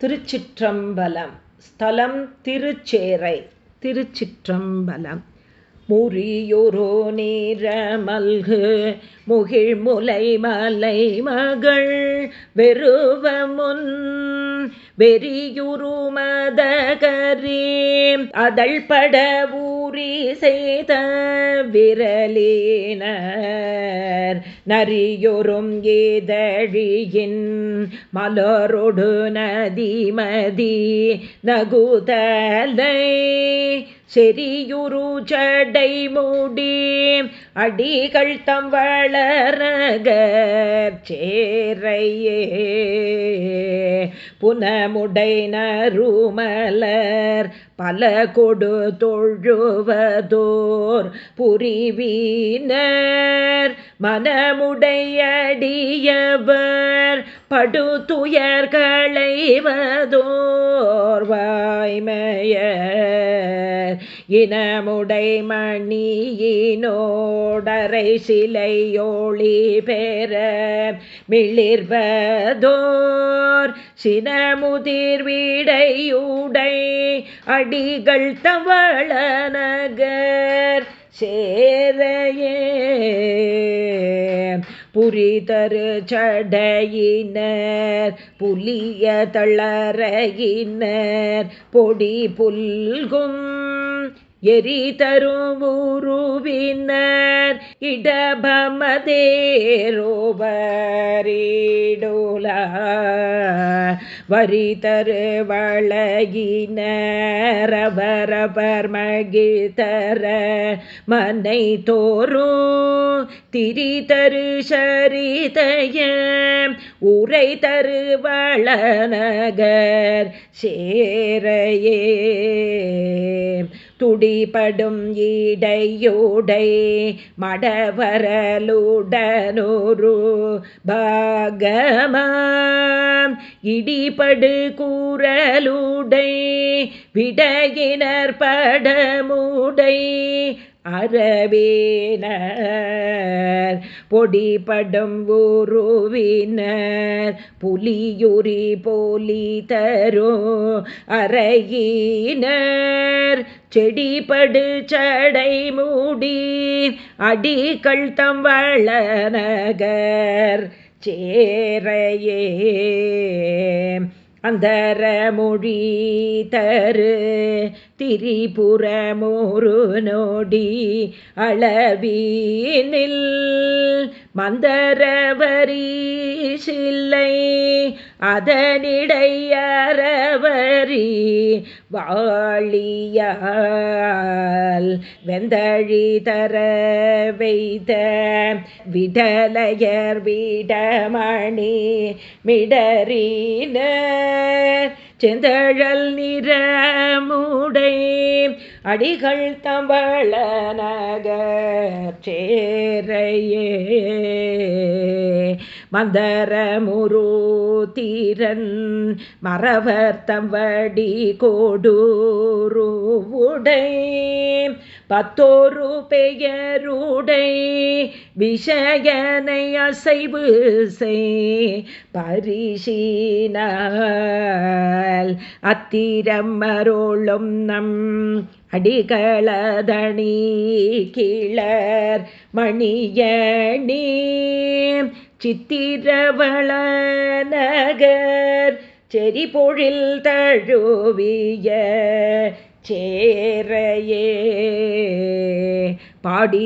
திருச்சிற்றம்பலம். ஸ்தலம் திருச்சேரை திருச்சிற்றம்பலம். முறியொரு நீரமல்கு முகிழ்முலை மலை மகள் வெறுவமுன் வெறியுரு மதகரே அதழ் பட ஊறி செய்த விரலேனர். நரியொரும் ஏதழியின் மலரொடு நதிமதி நகுதலை. செரியுரு ஜடை மூடி அடிகள் தம் வளரகர் சேரையே. புனமுடைநருமலர் பல கொடு தொழுவதோர் புரிவீனர். மனமுடையடியவர் படுதுயர்களைவதோர் வாய்மையர் இனமுடை மணியினோடரை சிலையோழி பெற மிளிர்வதோர் சினமுதிர் வீடையுடை அடிகள் தவள நகர் சேரையே புரிதரு சடையினர் புலிய தளரையினர் பொடி புல்கும் எரி தருவுருவினர் உருவினர் வரி தரு வளகினரபரபர் மகிழ்தர மனை தோறும். திரி தரு சரிதய உரை தரு வளநகர் சேரையே. துடிபடும் ஈடையோடை மடவரலுடனொரு பாகமாம். இடிபடு கூறலுடை விடையினர் படமுடை அறவேனர். பொடிபடும் ஊருவினர் புலியுரி போலி தரோ அறையினர். செடிபடு சடை மூடி அடிகள் தம் வளநகர் சேரையே. அந்தர மொழி தரு திரிபுரமோரு நோடி அளவீனில். மந்தரவரீஷில்லை அதனிடையறவரி வாழியால் வெந்தழி தர வைத்த விடலையர் விடமணி மிடறினர் செந்தழல் நிறமுடை அடிகள் தவள நகர் சேரையே. மந்தர முரு தீரன் மறவர் தம்படி கோடி கோடூருவுடை பத்தோரு பெயருடை விஷயனை அசைவு செய் பரிசீனால் அத்திரம் மரோளும் நம் அடிகளதணி கிளர் மணியணி சித்திரவள நகர் செறி பொழில் தழுவிய சேரையே பாடினரருமறை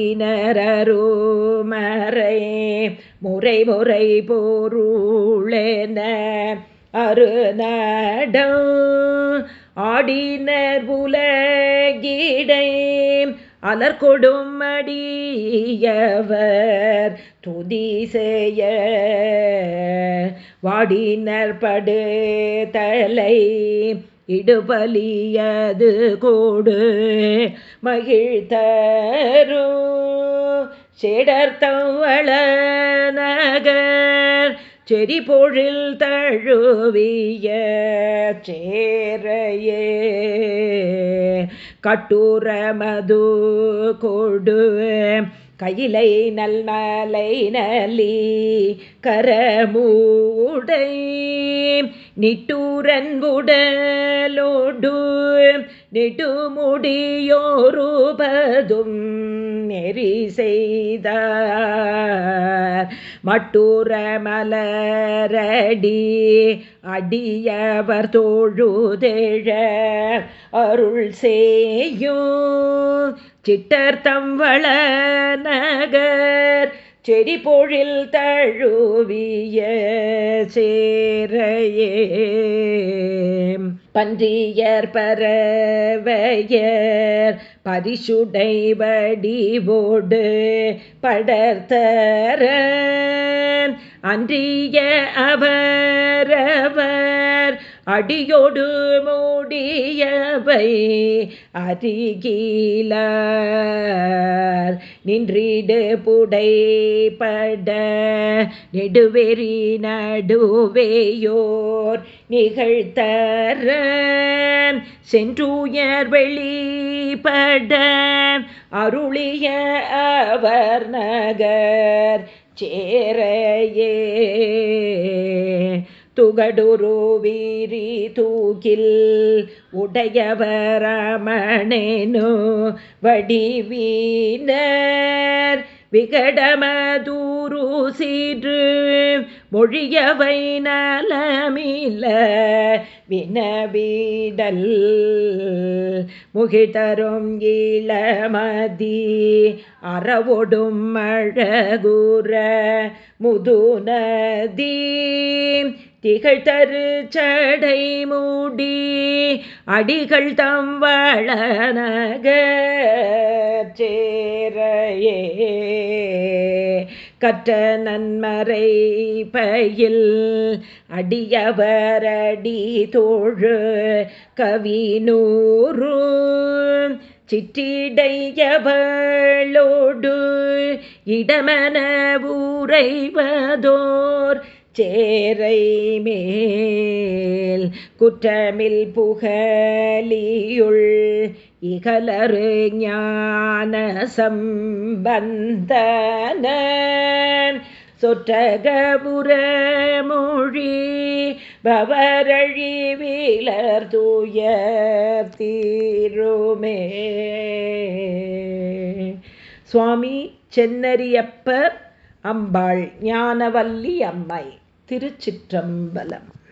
முறை முறை போருளென அருநடம் ஆடினர் உலகிடை அலர்கொடும் அடியவர் துதி செய்ய. வாடினர் படு தலை இடுபலியது கோடு மகிழ்த்தரு செடர்த்தவள நகர் செறி பொழில் தழுவிய. சேரையே கட்டுரமது கொடு கையிலை நல் மலை நலி கரமூடை நிட்டூரன்புடலோடு நெடுமுடியோரூபதும் நெறி செய்தார். மட்டூர மலரடி அடியவர் தோழுதேழ அருள் செய்யும் சிட்டர் தம்வள நகர் செடி பொழில் தழுவிய சேரையே பன்றியர் பறவையர் பரிசுடை வடிவோடு படர்த்தர அன்றிய அவரவர் அடியோடு மூடியவை அருகில நின்றிடு புடைப்பட நெடுவெறி நடுவேயோர் நிகழ்த்தர. சென்றுயர் வெளிப்பட அருளிய அவர் நகர். சேரையே துகடுரு வீரி தூக்கில் உடையவரமணேனு வடிவீனர். விகடமதூரு சீன்று மொழியவை நலமில வினவிடல். முகிதரும் இளமதி அறவொடும் அழகுற முதுநதி திகழ்தரு சடை மூடி அடிகள் தம் வளநகேரையே கற்ற நன்மறை பயில் அடியவரடி தோழு கவினூரு சிற்றிடையவளோடு இடமன ஊரைவதோர் சேரை மேல் குற்றமில் புகலியுள் இகலரு ஞான சம்பந்தன சொற்றகபுர மொழி பவரழி வீலர் தூய தீருமே. சுவாமி சென்னரியப்பர் அம்பாள் ஞானவல்லி அம்மை. திருச்சிற்றம்பலம்.